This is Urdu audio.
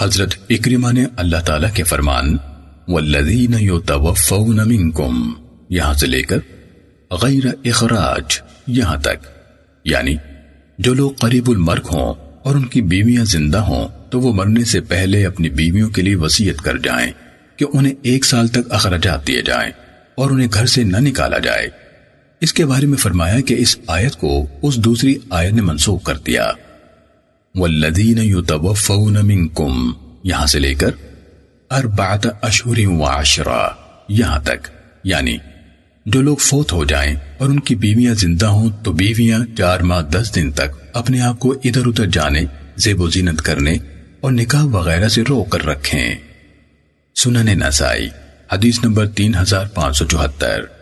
حضرت اکرمہ نے اللہ تعالیٰ کے فرمان والذین یتوفون منکم یہاں سے لے کر غیر اخراج یہاں تک۔ یعنی جو لوگ قریب المرگ ہوں اور ان کی بیویاں زندہ ہوں، تو وہ مرنے سے پہلے اپنی بیویوں کے لیے وسیعت کر جائیں کہ انہیں ایک سال تک اخراجات دیے جائیں اور انہیں گھر سے نہ نکالا جائے۔ اس کے بارے میں فرمایا کہ اس آیت کو اس دوسری آیت نے منسوخ کر دیا۔ والذین یتوفون منکم، یہاں سے لے کر اربعت اشہر و عشرہ، یہاں تک۔ یعنی جو لوگ فوت ہو جائیں اور ان کی بیویاں زندہ ہوں، تو بیویاں چار ماہ دس دن تک اپنے آپ کو ادھر ادھر جانے، زیب و زینت کرنے اور نکاح وغیرہ سے روک کر رکھیں۔ سنن نسائی، حدیث نمبر تین ہزار پانچ سو چوہتر۔